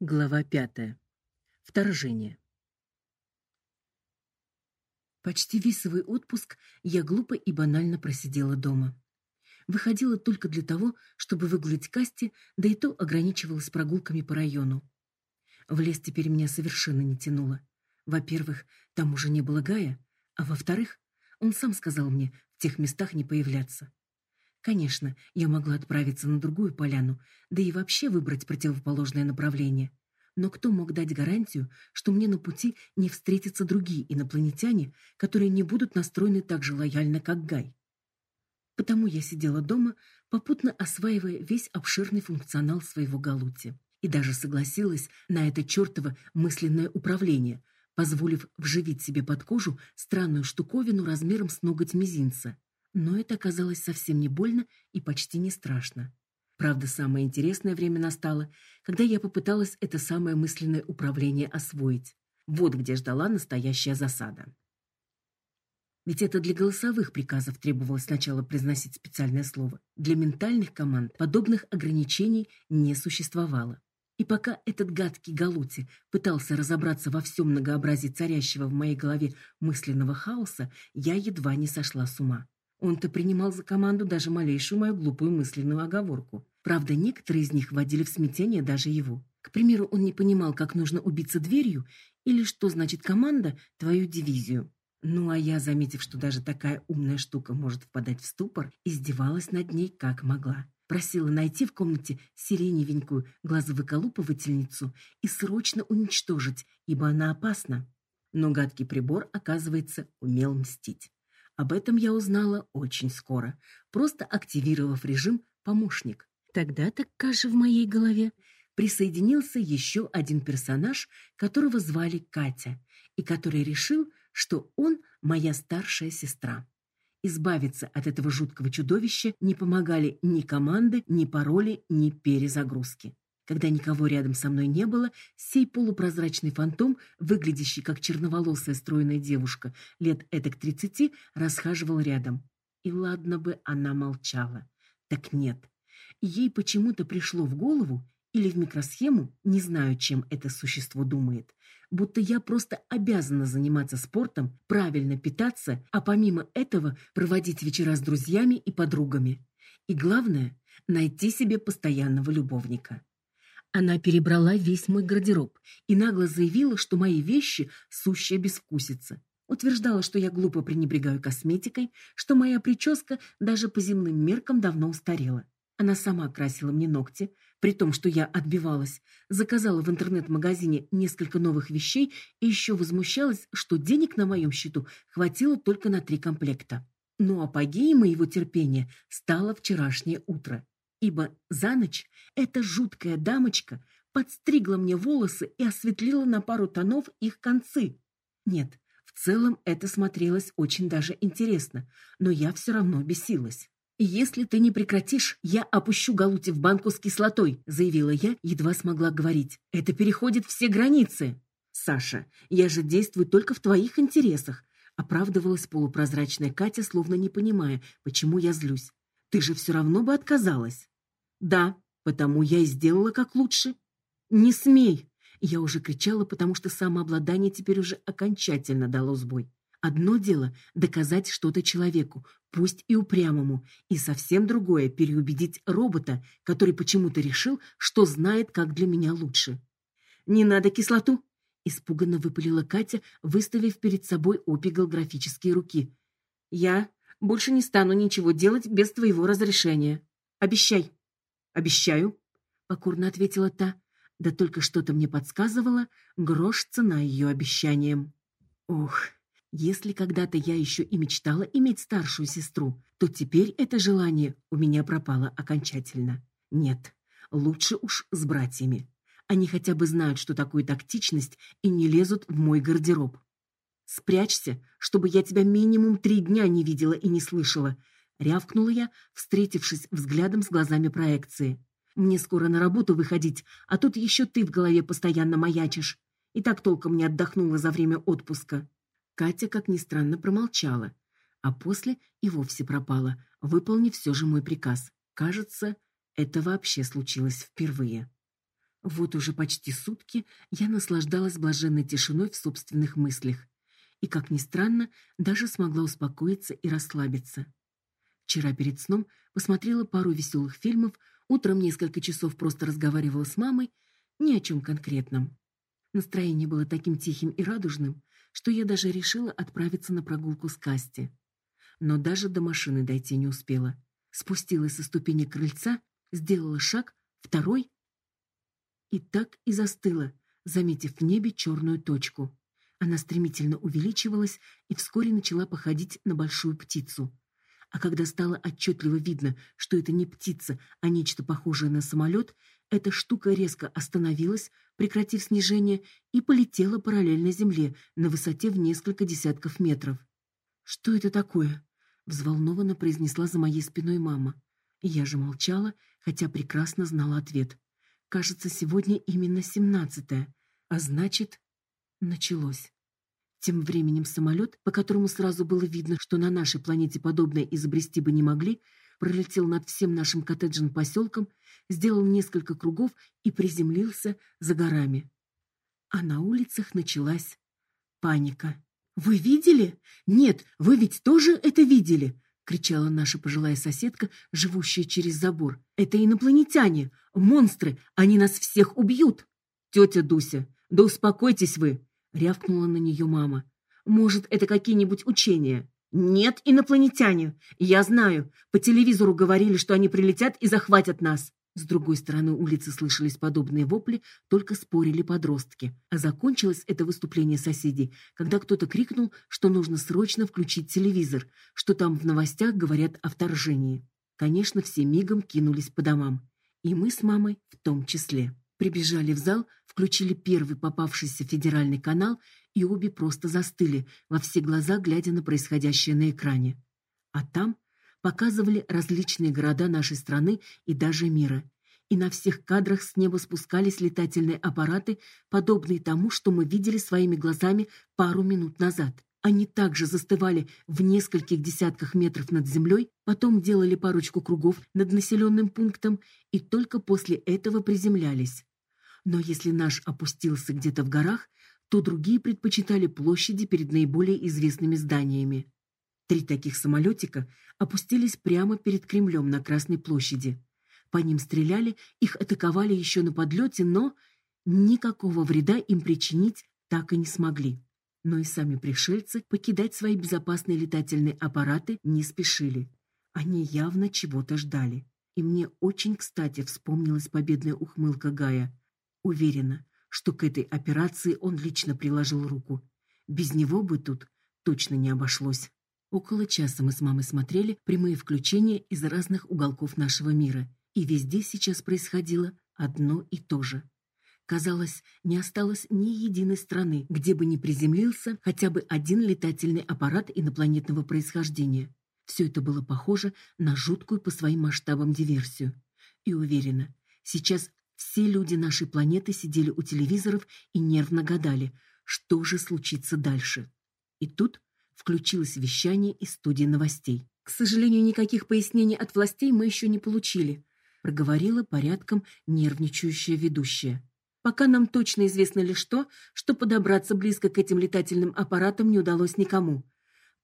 Глава пятая. Вторжение. Почти весь свой отпуск я глупо и банально просидела дома. Выходила только для того, чтобы выгулять Касти, да и то ограничивалась прогулками по району. В лес теперь меня совершенно не тянуло. Во-первых, там уже не было Гая, а во-вторых, он сам сказал мне в тех местах не появляться. Конечно, я могла отправиться на другую поляну, да и вообще выбрать противоположное направление. Но кто мог дать гарантию, что мне на пути не встретятся другие инопланетяне, которые не будут настроены так же лояльно, как Гай? Потому я сидела дома, попутно осваивая весь обширный функционал своего Галути. И даже согласилась на это чертово мысленное управление, позволив вживить себе под кожу странную штуковину размером с ноготь мизинца — но это оказалось совсем не больно и почти не страшно. Правда, самое интересное время настало, когда я попыталась это самое мысленное управление освоить. Вот где ждала настоящая засада. Ведь это для голосовых приказов требовалось сначала произносить специальное слово. Для ментальных команд подобных ограничений не существовало. И пока этот гадкий Галути пытался разобраться во всем многообразии царящего в моей голове мысленного хаоса, я едва не сошла с ума. Он-то принимал за команду даже малейшую мою глупую мысленную оговорку. Правда, некоторые из них вводили в смятение даже его. К примеру, он не понимал, как нужно убиться дверью или что значит команда твою дивизию. Ну а я, заметив, что даже такая умная штука может впадать в ступор, издевалась над ней как могла. Просила найти в комнате сиреневенькую глазовыколупывательницу и срочно уничтожить, ибо она опасна. Но гадкий прибор, оказывается, умел мстить. Об этом я узнала очень скоро, просто активировав режим «помощник». Тогда-то к каше в моей голове присоединился еще один персонаж, которого звали Катя, и который решил, что он моя старшая сестра. Избавиться от этого жуткого чудовища не помогали ни команды, ни пароли, ни перезагрузки. Когда никого рядом со мной не было, сей полупрозрачный фантом, выглядящий как черноволосая стройная девушка лет этак тридцати, расхаживал рядом. И ладно бы она молчала. Так нет. Ей почему-то пришло в голову или в микросхему, не знаю, чем это существо думает, будто я просто обязана заниматься спортом, правильно питаться, а помимо этого проводить вечера с друзьями и подругами. И главное найти себе постоянного любовника. Она перебрала весь мой гардероб и нагло заявила, что мои вещи сущая безвкусица. Утверждала, что я глупо пренебрегаю косметикой, что моя прическа даже по земным меркам давно устарела. Она сама красила мне ногти, при том, что я отбивалась, заказала в интернет-магазине несколько новых вещей и еще возмущалась, что денег на моем счету хватило только на три комплекта. Но апогеем моего терпения стало вчерашнее утро ибо за ночь эта жуткая дамочка подстригла мне волосы и осветлила на пару тонов их концы. Нет, в целом это смотрелось очень даже интересно, но я все равно бесилась. «Если ты не прекратишь, я опущу Галути в банку с кислотой», заявила я, едва смогла говорить. «Это переходит все границы». «Саша, я же действую только в твоих интересах», оправдывалась полупрозрачная Катя, словно не понимая, почему я злюсь. Ты же все равно бы отказалась. Да, потому я и сделала как лучше. Не смей. Я уже кричала, потому что самообладание теперь уже окончательно дало сбой. Одно дело доказать что-то человеку, пусть и упрямому, и совсем другое переубедить робота, который почему-то решил, что знает, как для меня лучше. Не надо кислоту, испуганно выпалила Катя, выставив перед собой обе голографические руки. Я больше не стану ничего делать без твоего разрешения. Обещай. Обещаю, покорно ответила та. Да только что-то мне подсказывало, грош цена ее обещаниям. Ох, если когда-то я еще и мечтала иметь старшую сестру, то теперь это желание у меня пропало окончательно. Нет, лучше уж с братьями. Они хотя бы знают, что такое тактичность, и не лезут в мой гардероб. Спрячься, чтобы я тебя минимум три дня не видела и не слышала, рявкнула я, встретившись взглядом с глазами проекции. Мне скоро на работу выходить, а тут еще ты в голове постоянно маячишь. И так толком не отдохнула за время отпуска. Катя, как ни странно, промолчала, а после и вовсе пропала, выполнив все же мой приказ. Кажется, это вообще случилось впервые. Вот уже почти сутки я наслаждалась блаженной тишиной в собственных мыслях. И, как ни странно, даже смогла успокоиться и расслабиться. Вчера перед сном посмотрела пару веселых фильмов, утром несколько часов просто разговаривала с мамой, ни о чем конкретном. Настроение было таким тихим и радужным, что я даже решила отправиться на прогулку с Касти. Но даже до машины дойти не успела. Спустилась со ступени крыльца, сделала шаг, второй и так и застыла, заметив в небе черную точку. Она стремительно увеличивалась и вскоре начала походить на большую птицу. А когда стало отчетливо видно, что это не птица, а нечто похожее на самолет, эта штука резко остановилась, прекратив снижение, и полетела параллельно земле на высоте в несколько десятков метров. Что это такое? взволнованно произнесла за моей спиной мама. Я же молчала, хотя прекрасно знала ответ. Кажется, сегодня именно семнадцатое, а значит, началось. Тем временем самолет, по которому сразу было видно, что на нашей планете подобное изобрести бы не могли, пролетел над всем нашим коттеджным поселком, сделал несколько кругов и приземлился за горами. А на улицах началась паника. Вы видели? Нет, вы ведь тоже это видели кричала наша пожилая соседка, живущая через забор. Это инопланетяне, монстры, они нас всех убьют. Тетя Дуся, да успокойтесь вы, рявкнула на нее мама. Может, это какие-нибудь учения? Нет, инопланетяне. Я знаю, по телевизору говорили, что они прилетят и захватят нас. С другой стороны улицы слышались подобные вопли, только спорили подростки. А закончилось это выступление соседей, когда кто-то крикнул, что нужно срочно включить телевизор, что там в новостях говорят о вторжении. Конечно, все мигом кинулись по домам, и мы с мамой в том числе. Прибежали в зал, включили первый попавшийся федеральный канал, и обе просто застыли, во все глаза глядя на происходящее на экране. А там показывали различные города нашей страны и даже мира. И на всех кадрах с неба спускались летательные аппараты, подобные тому, что мы видели своими глазами пару минут назад. Они также застывали в нескольких десятках метров над землей, потом делали парочку кругов над населенным пунктом и только после этого приземлялись. Но если наш опустился где-то в горах, то другие предпочитали площади перед наиболее известными зданиями. Три таких самолетика опустились прямо перед Кремлем на Красной площади. По ним стреляли, их атаковали еще на подлете, но никакого вреда им причинить так и не смогли. Но и сами пришельцы покидать свои безопасные летательные аппараты не спешили. Они явно чего-то ждали. И мне очень, кстати, вспомнилась победная ухмылка Гая. Уверена, что к этой операции он лично приложил руку. Без него бы тут точно не обошлось. Около часа мы с мамой смотрели прямые включения из разных уголков нашего мира, и везде сейчас происходило одно и то же. Казалось, не осталось ни единой страны, где бы не приземлился хотя бы один летательный аппарат инопланетного происхождения. Все это было похоже на жуткую по своим масштабам диверсию. И уверена, сейчас все люди нашей планеты сидели у телевизоров и нервно гадали, что же случится дальше. И тут включилось вещание из студии новостей. К сожалению, никаких пояснений от властей мы еще не получили, проговорила порядком нервничающая ведущая. Пока нам точно известно лишь то, что подобраться близко к этим летательным аппаратам не удалось никому.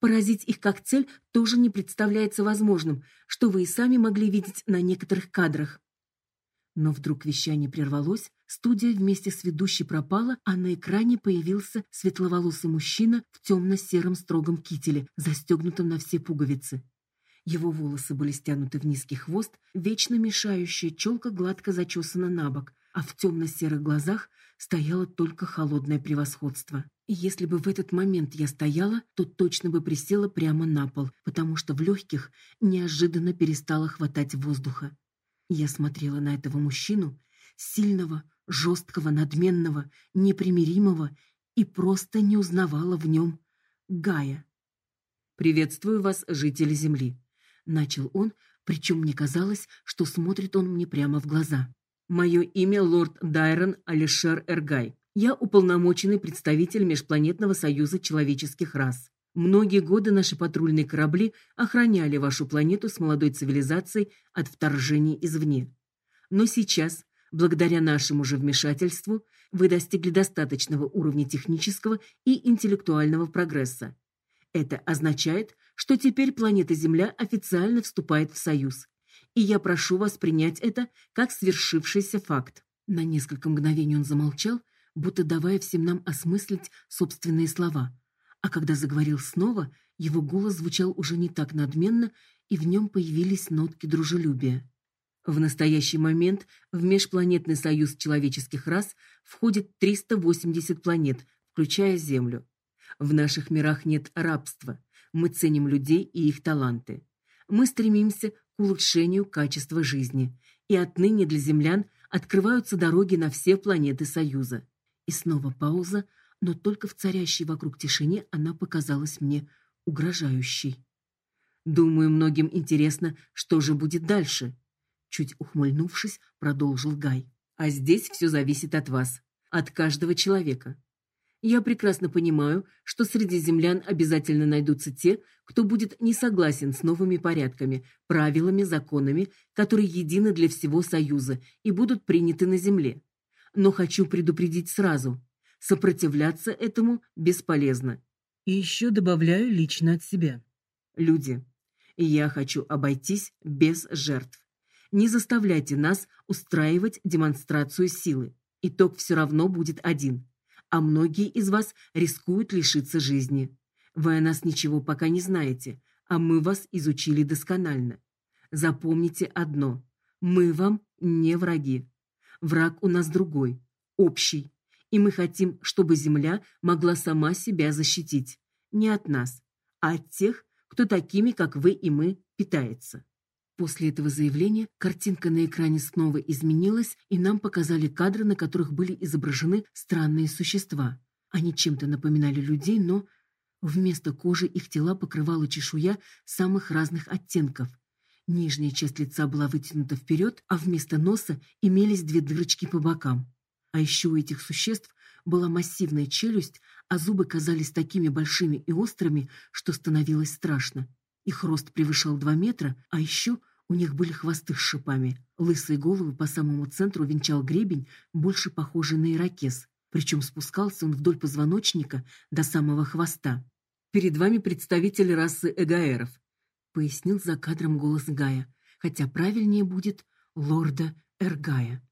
Поразить их как цель тоже не представляется возможным, что вы и сами могли видеть на некоторых кадрах. Но вдруг вещание прервалось, студия вместе с ведущей пропала, а на экране появился светловолосый мужчина в темно сером строгом кителе, застегнутом на все пуговицы. Его волосы были стянуты в низкий хвост, вечно мешающая челка гладко зачесана на бок, а в темно серых глазах стояло только холодное превосходство. И если бы в этот момент я стояла, то точно бы присела прямо на пол, потому что в легких неожиданно перестало хватать воздуха. Я смотрела на этого мужчину, сильного, жесткого, надменного, непримиримого, и просто не узнавала в нем Гая. Приветствую вас, жители Земли, начал он, причем мне казалось, что смотрит он мне прямо в глаза. Мое имя лорд Дайрон Алишер Эргай. Я уполномоченный представитель Межпланетного союза человеческих рас. Многие годы наши патрульные корабли охраняли вашу планету с молодой цивилизацией от вторжений извне. Но сейчас Благодаря нашему же вмешательству вы достигли достаточного уровня технического и интеллектуального прогресса. Это означает, что теперь планета Земля официально вступает в союз. И я прошу вас принять это как свершившийся факт. На несколько мгновений он замолчал, будто давая всем нам осмыслить собственные слова. А когда заговорил снова, его голос звучал уже не так надменно, и в нем появились нотки дружелюбия. В настоящий момент в межпланетный союз человеческих рас входит 380 планет, включая Землю. В наших мирах нет рабства. Мы ценим людей и их таланты. Мы стремимся к улучшению качества жизни, и отныне для землян открываются дороги на все планеты Союза. И снова пауза, но только в царящей вокруг тишине она показалась мне угрожающей. Думаю, многим интересно, что же будет дальше, чуть ухмыльнувшись, продолжил Гай. А здесь все зависит от вас, от каждого человека. Я прекрасно понимаю, что среди землян обязательно найдутся те, кто будет не согласен с новыми порядками, правилами, законами, которые едины для всего союза и будут приняты на земле. Но хочу предупредить сразу: сопротивляться этому бесполезно. И еще добавляю лично от себя. Люди, я хочу обойтись без жертв. Не заставляйте нас устраивать демонстрацию силы. Итог все равно будет один а многие из вас рискуют лишиться жизни. Вы о нас ничего пока не знаете, а мы вас изучили досконально. Запомните одно: мы вам не враги. Враг у нас другой, общий, и мы хотим, чтобы земля могла сама себя защитить, не от нас, а от тех, кто такими, как вы и мы, питается. После этого заявления картинка на экране снова изменилась, и нам показали кадры, на которых были изображены странные существа. Они чем-то напоминали людей, но вместо кожи их тела покрывала чешуя самых разных оттенков. Нижняя часть лица была вытянута вперед, а вместо носа имелись две дырочки по бокам. А еще у этих существ была массивная челюсть, а зубы казались такими большими и острыми, что становилось страшно. Их рост превышал два метра, а еще у них были хвосты с шипами. Лысые головы по самому центру венчал гребень, больше похожий на ирокез. Причем спускался он вдоль позвоночника до самого хвоста. Перед вами представитель расы эгаэров, пояснил за кадром голос Гая, хотя правильнее будет лорда Эргая.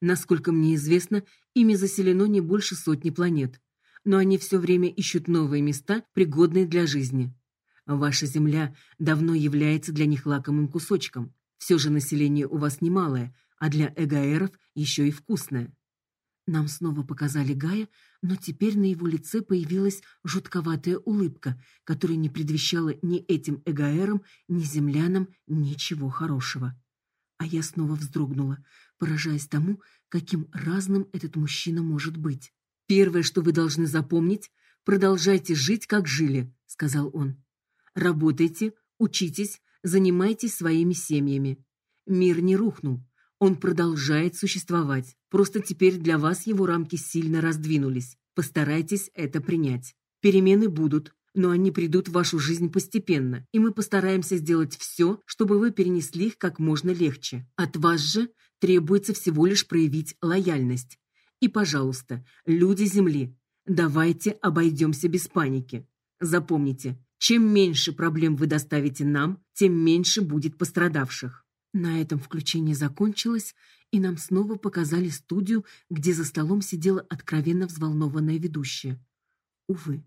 Насколько мне известно, ими заселено не больше сотни планет, но они все время ищут новые места, пригодные для жизни. Ваша земля давно является для них лакомым кусочком. Все же население у вас немалое, а для эгаэров еще и вкусное. Нам снова показали Гая, но теперь на его лице появилась жутковатая улыбка, которая не предвещала ни этим эгаэрам, ни землянам ничего хорошего. А я снова вздрогнула, поражаясь тому, каким разным этот мужчина может быть. Первое, что вы должны запомнить, продолжайте жить, как жили, сказал он. Работайте, учитесь, занимайтесь своими семьями. Мир не рухнул. Он продолжает существовать. Просто теперь для вас его рамки сильно раздвинулись. Постарайтесь это принять. Перемены будут, но они придут в вашу жизнь постепенно, и мы постараемся сделать все, чтобы вы перенесли их как можно легче. От вас же требуется всего лишь проявить лояльность. И, пожалуйста, люди Земли, давайте обойдемся без паники. Запомните, чем меньше проблем вы доставите нам, тем меньше будет пострадавших. На этом включение закончилось, и нам снова показали студию, где за столом сидела откровенно взволнованная ведущая. Увы,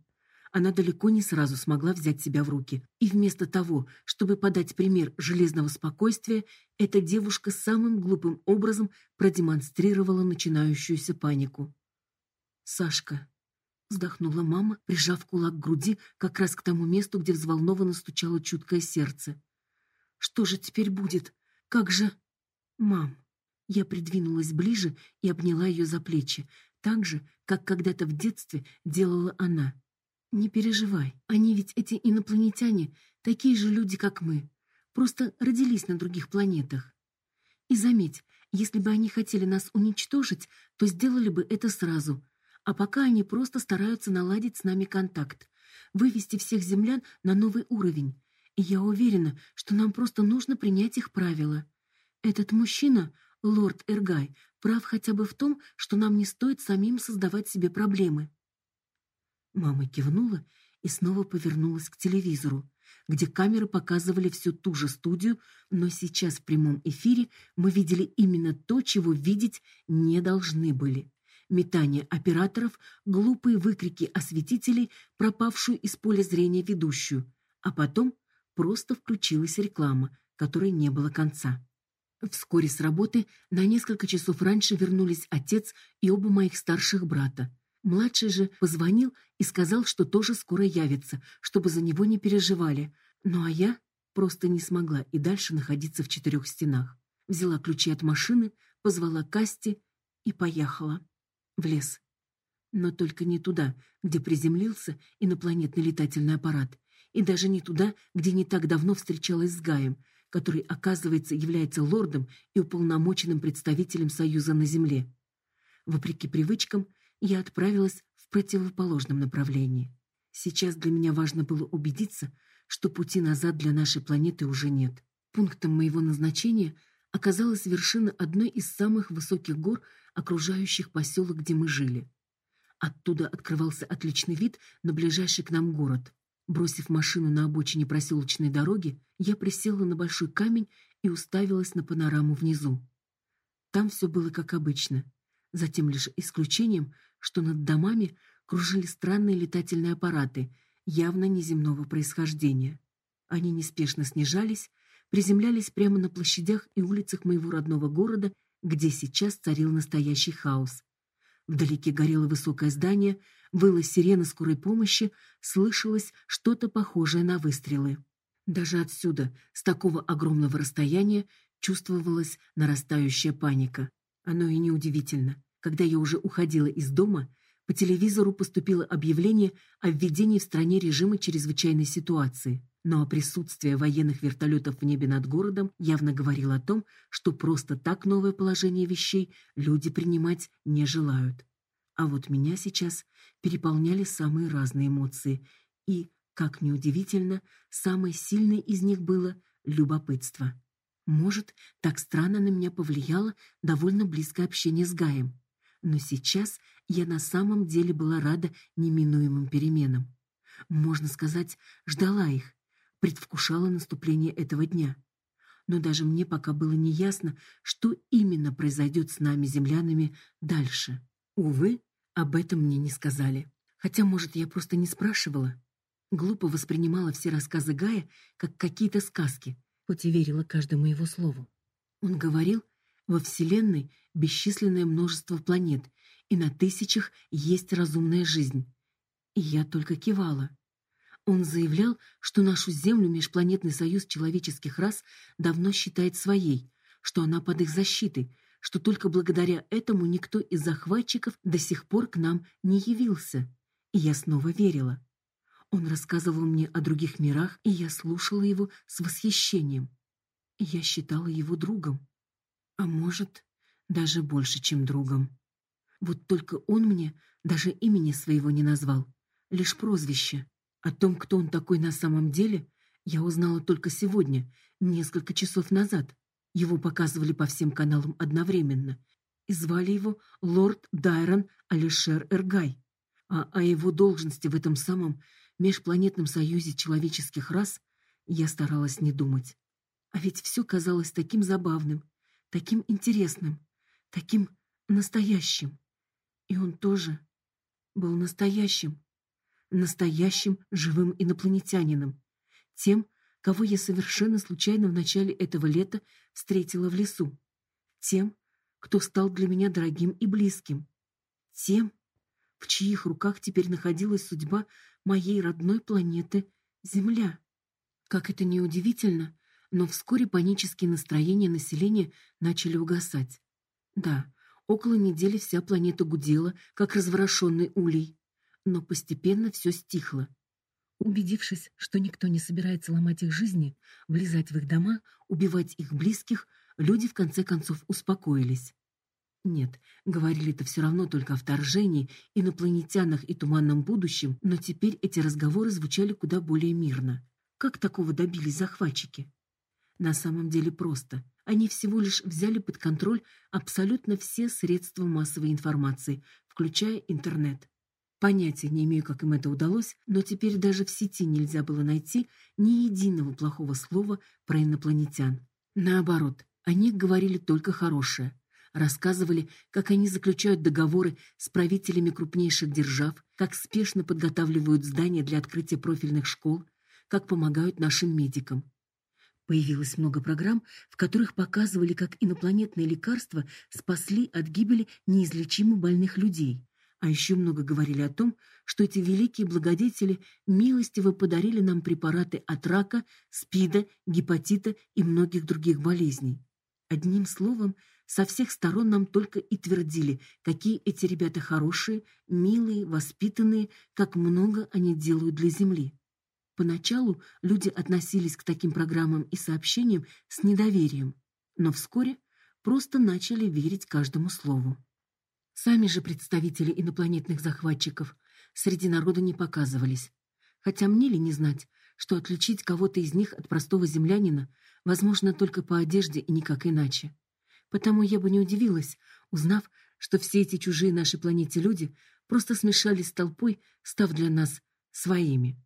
она далеко не сразу смогла взять себя в руки, и вместо того, чтобы подать пример железного спокойствия, эта девушка самым глупым образом продемонстрировала начинающуюся панику. Сашка, вздохнула мама, прижав кулак к груди, как раз к тому месту, где взволнованно стучало чуткое сердце. Что же теперь будет? Как же, мам? Я придвинулась ближе и обняла ее за плечи, так же, как когда-то в детстве делала она. Не переживай, они ведь эти инопланетяне, такие же люди, как мы, просто родились на других планетах. И заметь, если бы они хотели нас уничтожить, то сделали бы это сразу, а пока они просто стараются наладить с нами контакт, вывести всех землян на новый уровень. И я уверена, что нам просто нужно принять их правила. Этот мужчина, лорд Эргай, прав хотя бы в том, что нам не стоит самим создавать себе проблемы. Мама кивнула и снова повернулась к телевизору, где камеры показывали всю ту же студию, но сейчас в прямом эфире мы видели именно то, чего видеть не должны были. Метание операторов, глупые выкрики осветителей, пропавшую из поля зрения ведущую, а потом просто включилась реклама, которой не было конца. Вскоре с работы на несколько часов раньше вернулись отец и оба моих старших брата. Младший же позвонил и сказал, что тоже скоро явится, чтобы за него не переживали. Ну а я просто не смогла и дальше находиться в четырех стенах. Взяла ключи от машины, позвала Касти и поехала в лес. Но только не туда, где приземлился инопланетный летательный аппарат, и даже не туда, где не так давно встречалась с Гаем, который, оказывается, является лордом и уполномоченным представителем Союза на Земле. Вопреки привычкам, я отправилась в противоположном направлении. Сейчас для меня важно было убедиться, что пути назад для нашей планеты уже нет. Пунктом моего назначения оказалась вершина одной из самых высоких гор, окружающих поселок, где мы жили. Оттуда открывался отличный вид на ближайший к нам город. Бросив машину на обочине проселочной дороги, я присела на большой камень и уставилась на панораму внизу. Там все было как обычно, за тем лишь исключением, что над домами кружили странные летательные аппараты, явно неземного происхождения. Они неспешно снижались, приземлялись прямо на площадях и улицах моего родного города, где сейчас царил настоящий хаос. Вдалеке горело высокое здание, выла сирена скорой помощи, слышалось что-то похожее на выстрелы. Даже отсюда, с такого огромного расстояния, чувствовалась нарастающая паника. Оно и неудивительно. Когда я уже уходила из дома, по телевизору поступило объявление о введении в стране режима чрезвычайной ситуации. Но присутствие военных вертолетов в небе над городом явно говорило о том, что просто так новое положение вещей люди принимать не желают. А вот меня сейчас переполняли самые разные эмоции, и, как ни удивительно, самой сильной из них было любопытство. Может, так странно на меня повлияло довольно близкое общение с Гаем но сейчас я на самом деле была рада неминуемым переменам. Можно сказать, ждала их, предвкушала наступление этого дня. Но даже мне пока было неясно, что именно произойдет с нами землянами дальше. Увы, об этом мне не сказали. Хотя, может, я просто не спрашивала. Глупо воспринимала все рассказы Гая как какие-то сказки, хоть и верила каждому его слову. Он говорил, во Вселенной бесчисленное множество планет, и на тысячах есть разумная жизнь. И я только кивала. Он заявлял, что нашу Землю межпланетный союз человеческих рас давно считает своей, что она под их защитой, что только благодаря этому никто из захватчиков до сих пор к нам не явился. И я снова верила. Он рассказывал мне о других мирах, и я слушала его с восхищением. Я считала его другом. А может, даже больше, чем другом. Вот только он мне даже имени своего не назвал, лишь прозвище. О том, кто он такой на самом деле, я узнала только сегодня, несколько часов назад. Его показывали по всем каналам одновременно. И звали его лорд Дайрон Алишер Эргай. А о его должности в этом самом межпланетном союзе человеческих рас я старалась не думать. А ведь все казалось таким забавным, таким интересным, таким настоящим. И он тоже был настоящим, настоящим живым инопланетянином, тем, кого я совершенно случайно в начале этого лета встретила в лесу, тем, кто стал для меня дорогим и близким, тем, в чьих руках теперь находилась судьба моей родной планеты Земля. Как это ни удивительно, но вскоре панические настроения населения начали угасать. Да, около недели вся планета гудела, как разворошенный улей, но постепенно все стихло. Убедившись, что никто не собирается ломать их жизни, влезать в их дома, убивать их близких, люди в конце концов успокоились. Нет, говорили-то все равно только о вторжении, инопланетянах и туманном будущем, но теперь эти разговоры звучали куда более мирно. Как такого добились захватчики? На самом деле просто. Они всего лишь взяли под контроль абсолютно все средства массовой информации, включая интернет. Понятия не имею, как им это удалось, но теперь даже в сети нельзя было найти ни единого плохого слова про инопланетян. Наоборот, о них говорили только хорошее. Рассказывали, как они заключают договоры с правителями крупнейших держав, как спешно подготавливают здания для открытия профильных школ, как помогают нашим медикам. Появилось много программ, в которых показывали, как инопланетные лекарства спасли от гибели неизлечимо больных людей. А еще много говорили о том, что эти великие благодетели милостиво подарили нам препараты от рака, СПИДа, гепатита и многих других болезней. Одним словом, со всех сторон нам только и твердили, какие эти ребята хорошие, милые, воспитанные, как много они делают для земли. Поначалу люди относились к таким программам и сообщениям с недоверием, но вскоре просто начали верить каждому слову. Сами же представители инопланетных захватчиков среди народа не показывались. Хотя мне ли не знать, что отличить кого-то из них от простого землянина возможно только по одежде и никак иначе. Потому я бы не удивилась, узнав, что все эти чужие нашей планете люди просто смешались с толпой, став для нас своими.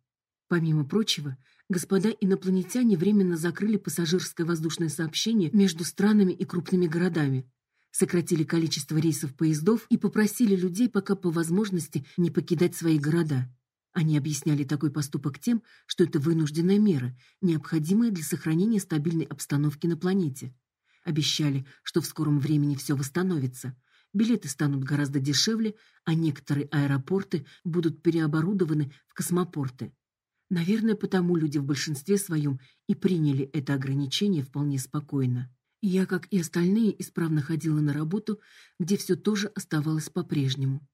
Помимо прочего, господа инопланетяне временно закрыли пассажирское воздушное сообщение между странами и крупными городами, сократили количество рейсов поездов и попросили людей пока по возможности не покидать свои города. Они объясняли такой поступок тем, что это вынужденная мера, необходимая для сохранения стабильной обстановки на планете. Обещали, что в скором времени все восстановится. Билеты станут гораздо дешевле, а некоторые аэропорты будут переоборудованы в космопорты. Наверное, потому люди в большинстве своем и приняли это ограничение вполне спокойно. Я, как и остальные, исправно ходила на работу, где все тоже оставалось по-прежнему.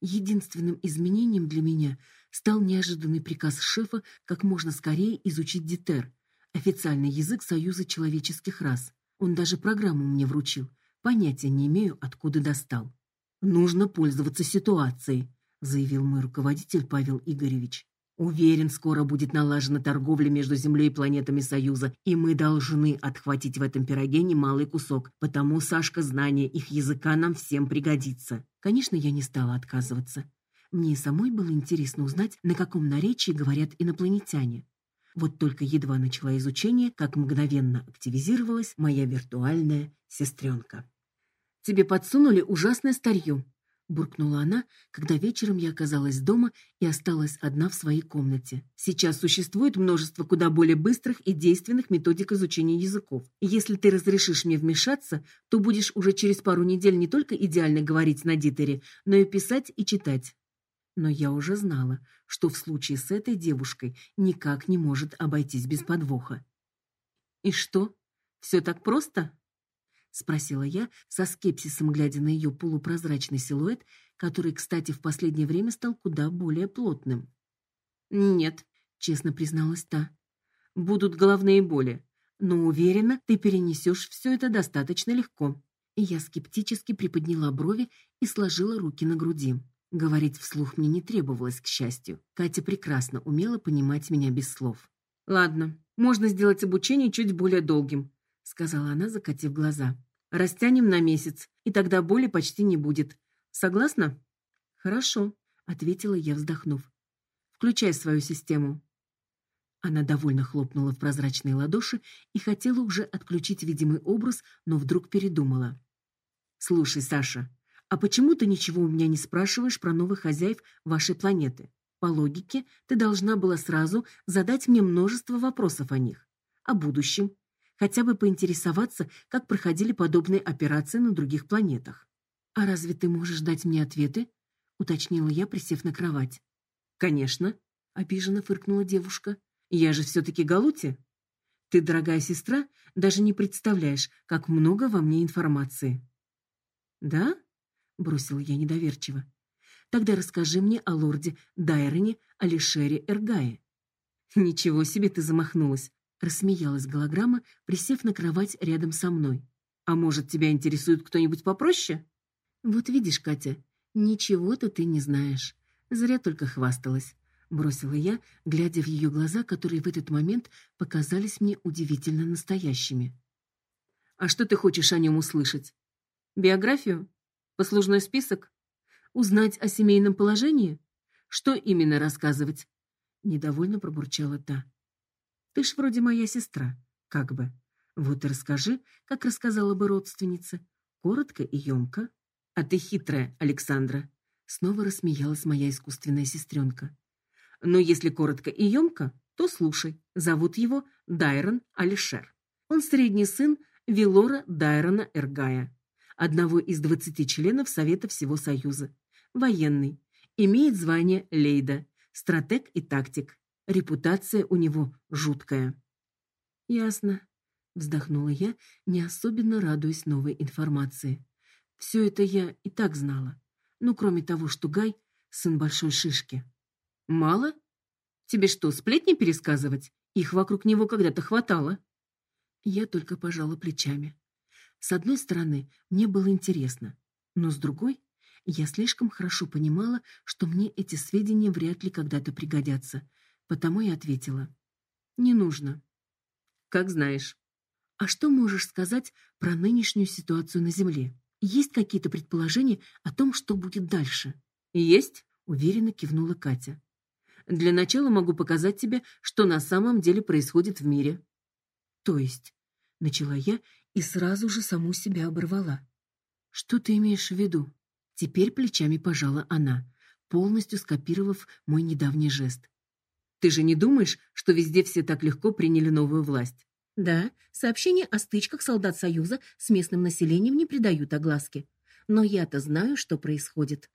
Единственным изменением для меня стал неожиданный приказ шефа как можно скорее изучить дитер, официальный язык Союза человеческих рас. Он даже программу мне вручил. Понятия не имею, откуда достал. Нужно пользоваться ситуацией, заявил мой руководитель Павел Игоревич. Уверен, скоро будет налажена торговля между Землей и планетами Союза, и мы должны отхватить в этом пироге немалый кусок. Потому, Сашка, знание их языка нам всем пригодится. Конечно, я не стала отказываться. Мне и самой было интересно узнать, на каком наречии говорят инопланетяне. Вот только едва начала изучение, как мгновенно активизировалась моя виртуальная сестренка. Тебе подсунули ужасное старье буркнула она, когда вечером я оказалась дома и осталась одна в своей комнате. Сейчас существует множество куда более быстрых и действенных методик изучения языков. Если ты разрешишь мне вмешаться, то будешь уже через пару недель не только идеально говорить на дитере, но и писать и читать. Но я уже знала, что в случае с этой девушкой никак не может обойтись без подвоха. И что? Все так просто? Спросила я, со скепсисом глядя на ее полупрозрачный силуэт, который, кстати, в последнее время стал куда более плотным. Нет, честно призналась та. Будут головные боли, но уверена, ты перенесешь все это достаточно легко. И я скептически приподняла брови и сложила руки на груди. Говорить вслух мне не требовалось, к счастью. Катя прекрасно умела понимать меня без слов. Ладно, можно сделать обучение чуть более долгим, сказала она, закатив глаза. Растянем на месяц, и тогда боли почти не будет. Согласна? Хорошо, ответила я, вздохнув. Включай свою систему. Она довольно хлопнула в прозрачные ладоши и хотела уже отключить видимый образ, но вдруг передумала. Слушай, Саша, а почему ты ничего у меня не спрашиваешь про новых хозяев вашей планеты? По логике, ты должна была сразу задать мне множество вопросов о них, о будущем, хотя бы поинтересоваться, как проходили подобные операции на других планетах. А разве ты можешь дать мне ответы? уточнила я, присев на кровать. Конечно, обиженно фыркнула девушка. Я же все таки Галути. Ты, дорогая сестра, даже не представляешь, как много во мне информации. Да? бросила я недоверчиво. Тогда расскажи мне о лорде Дайроне Алишере Эргае. Ничего себе ты замахнулась, рассмеялась голограмма, присев на кровать рядом со мной. А может, тебя интересует кто-нибудь попроще? Вот видишь, Катя, ничего-то ты не знаешь. Зря только хвасталась, бросила я, глядя в ее глаза, которые в этот момент показались мне удивительно настоящими. А что ты хочешь о нем услышать? Биографию? Послужной список? Узнать о семейном положении? Что именно рассказывать? Недовольно пробурчала та. Ты ж вроде моя сестра, как бы. Вот и расскажи, как рассказала бы родственница, коротко и емко. А ты хитрая, Александра. Снова рассмеялась моя искусственная сестренка. Но если коротко и емко, то слушай. Зовут его Дайрон Алишер. Он средний сын Вилора Дайрона Эргая, одного из двадцати членов Совета всего Союза. Военный, имеет звание лейда, стратег и тактик. Репутация у него жуткая. Ясно, вздохнула я, не особенно радуясь новой информации. Все это я и так знала. Ну, кроме того, что Гай сын большой шишки. Мало? Тебе что, сплетни пересказывать? Их вокруг него когда-то хватало. Я только пожала плечами. С одной стороны, мне было интересно, но с другой, я слишком хорошо понимала, что мне эти сведения вряд ли когда-то пригодятся, потому и ответила: "Не нужно". Как знаешь. А что можешь сказать про нынешнюю ситуацию на земле? Есть какие-то предположения о том, что будет дальше? Есть, уверенно кивнула Катя. Для начала могу показать тебе, что на самом деле происходит в мире. То есть, начала я и сразу же саму себя оборвала. Что ты имеешь в виду? Теперь плечами пожала она, полностью скопировав мой недавний жест. Ты же не думаешь, что везде все так легко приняли новую власть? Да, сообщения о стычках солдат Союза с местным населением не придают огласке. Но я-то знаю, что происходит.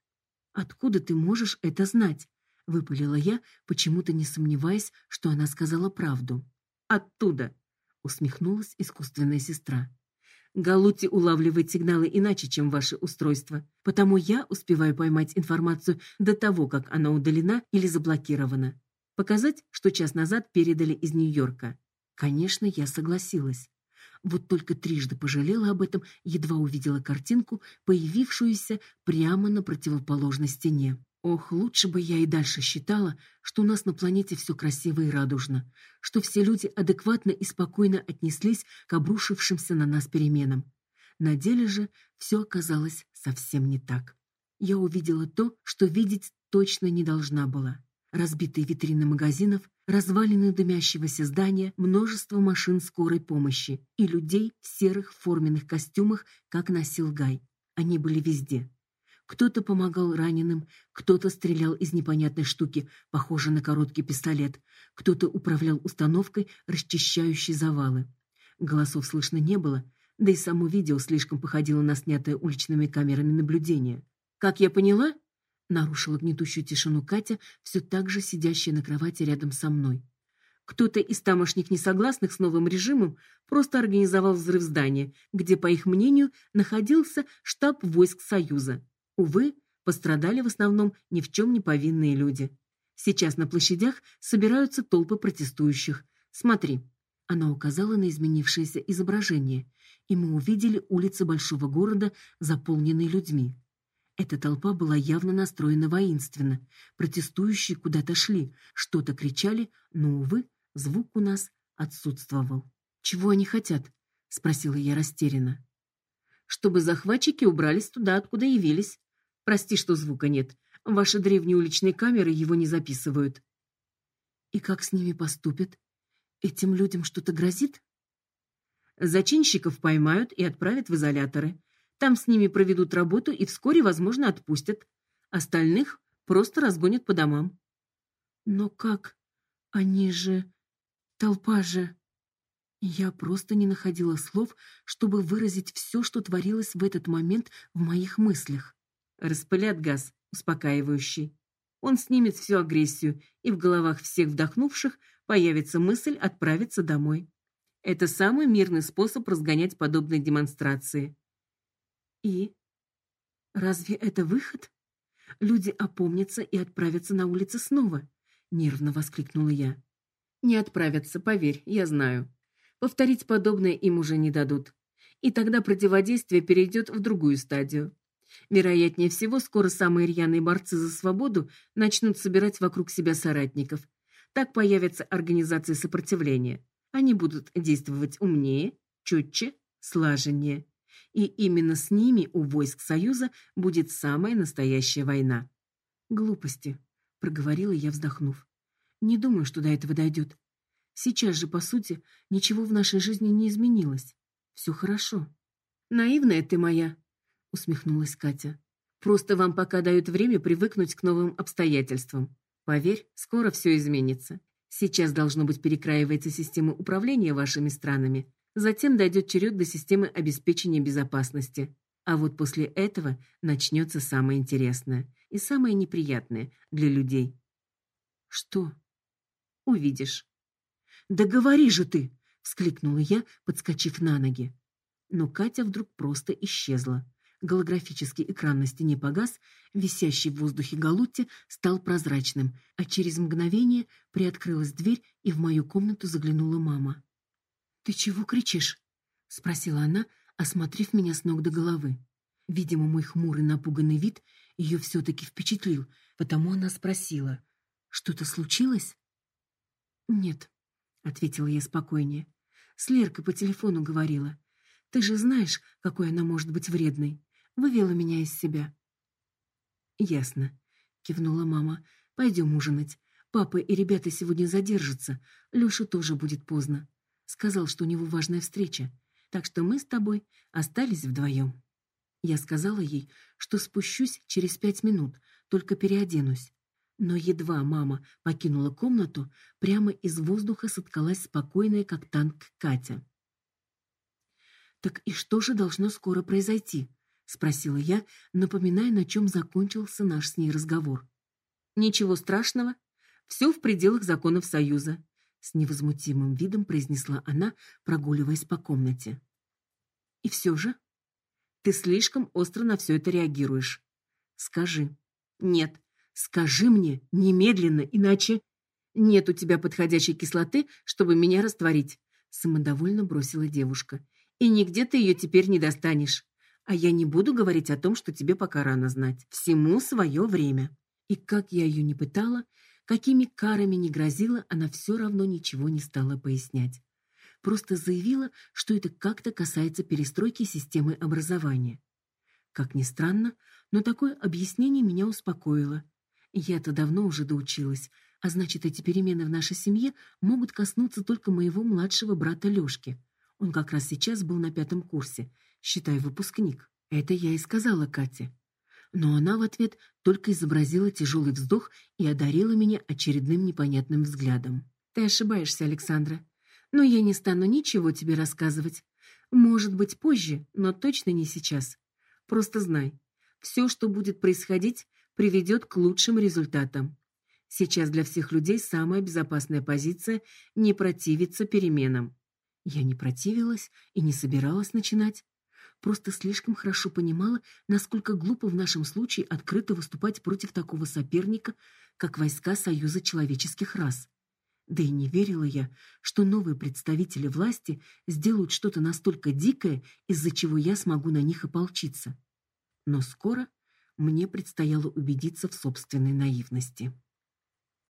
Откуда ты можешь это знать? выпалила я, почему-то не сомневаясь, что она сказала правду. Оттуда, усмехнулась искусственная сестра. Галути улавливает сигналы иначе, чем ваше устройство, потому я успеваю поймать информацию до того, как она удалена или заблокирована. Показать, что час назад передали из Нью-Йорка. Конечно, я согласилась. Вот только трижды пожалела об этом, едва увидела картинку, появившуюся прямо на противоположной стене. Ох, лучше бы я и дальше считала, что у нас на планете все красиво и радужно, что все люди адекватно и спокойно отнеслись к обрушившимся на нас переменам. На деле же все оказалось совсем не так. Я увидела то, что видеть точно не должна была разбитые витрины магазинов, развалины дымящегося здания, множество машин скорой помощи и людей в серых форменных костюмах, как носил Гай. Они были везде. Кто-то помогал раненым, кто-то стрелял из непонятной штуки, похожей на короткий пистолет, кто-то управлял установкой, расчищающей завалы. Голосов слышно не было, да и само видео слишком походило на снятое уличными камерами наблюдение. Как я поняла, нарушила гнетущую тишину Катя, все так же сидящая на кровати рядом со мной. Кто-то из тамошних несогласных с новым режимом просто организовал взрыв здания, где, по их мнению, находился штаб войск Союза. Увы, пострадали в основном ни в чем не повинные люди. Сейчас на площадях собираются толпы протестующих. Смотри. Она указала на изменившееся изображение, и мы увидели улицы большого города, заполненные людьми. Эта толпа была явно настроена воинственно. Протестующие куда-то шли, что-то кричали, но увы, звук у нас отсутствовал. Чего они хотят? спросила я растерянно. Чтобы захватчики убрались туда, откуда явились. Прости, что звука нет. Ваши древние уличные камеры его не записывают. И как с ними поступят? Этим людям что-то грозит? Зачинщиков поймают и отправят в изоляторы. Там с ними проведут работу и вскоре, возможно, отпустят. Остальных просто разгонят по домам. Но как? Они же толпа же. Я просто не находила слов, чтобы выразить все, что творилось в этот момент в моих мыслях. Распылят газ, успокаивающий. Он снимет всю агрессию, и в головах всех вдохнувших появится мысль отправиться домой. Это самый мирный способ разгонять подобные демонстрации. И разве это выход? Люди опомнятся и отправятся на улицы снова, нервно воскликнула я. Не отправятся, поверь, я знаю. Повторить подобное им уже не дадут. И тогда противодействие перейдет в другую стадию. Вероятнее всего, скоро самые рьяные борцы за свободу начнут собирать вокруг себя соратников. Так появятся организации сопротивления. Они будут действовать умнее, четче, слаженнее. И именно с ними у войск Союза будет самая настоящая война. Глупости, проговорила я, вздохнув. Не думаю, что до этого дойдет. Сейчас же, по сути, ничего в нашей жизни не изменилось. Все хорошо. Наивная ты моя, усмехнулась Катя. Просто вам пока дают время привыкнуть к новым обстоятельствам. Поверь, скоро все изменится. Сейчас должно быть перекраивается система управления вашими странами. Затем дойдет черед до системы обеспечения безопасности. А вот после этого начнется самое интересное и самое неприятное для людей. Что? Увидишь. Да же ты, вскликнула я, подскочив на ноги. Но Катя вдруг просто исчезла. Голографический экран на стене погас, висящий в воздухе галутти стал прозрачным, а через мгновение приоткрылась дверь, и в мою комнату заглянула мама. "Ты чего кричишь?" спросила она, осмотрев меня с ног до головы. Видимо, мой хмурый, напуганный вид ее все таки впечатлил, потому она спросила: "Что-то случилось?" "Нет", ответила я спокойнее. "С Леркой по телефону говорила. Ты же знаешь, какой она может быть вредной вывела меня из себя. Ясно, кивнула мама. Пойдем ужинать. Папа и ребята сегодня задержатся. Лёша тоже будет поздно. Сказал, что у него важная встреча. Так что мы с тобой остались вдвоем. Я сказала ей, что спущусь через пять минут, только переоденусь. Но едва мама покинула комнату, прямо из воздуха соткалась спокойная, как танк, Катя. Так и что же должно скоро произойти? спросила я, напоминая, на чем закончился наш с ней разговор. Ничего страшного, все в пределах законов Союза, с невозмутимым видом произнесла она, прогуливаясь по комнате. И все же ты слишком остро на все это реагируешь. Скажи. Нет, скажи мне немедленно, иначе нет у тебя подходящей кислоты, чтобы меня растворить, самодовольно бросила девушка. И нигде ты ее теперь не достанешь. А я не буду говорить о том, что тебе пока рано знать. Всему свое время. И как я ее не пытала, какими карами не грозила, она все равно ничего не стала пояснять. Просто заявила, что это как-то касается перестройки системы образования. Как ни странно, но такое объяснение меня успокоило. Я-то давно уже доучилась, а значит, эти перемены в нашей семье могут коснуться только моего младшего брата Лёшки. Он как раз сейчас был на пятом курсе считай, выпускник. Это я и сказала Кате. Но она в ответ только изобразила тяжелый вздох и одарила меня очередным непонятным взглядом. Ты ошибаешься, Александра. Но я не стану ничего тебе рассказывать. Может быть, позже, но точно не сейчас. Просто знай, все, что будет происходить, приведет к лучшим результатам. Сейчас для всех людей самая безопасная позиция не противиться переменам. Я не противилась и не собиралась начинать просто слишком хорошо понимала, насколько глупо в нашем случае открыто выступать против такого соперника, как войска Союза человеческих рас. Да и не верила я, что новые представители власти сделают что-то настолько дикое, из-за чего я смогу на них ополчиться. Но скоро мне предстояло убедиться в собственной наивности.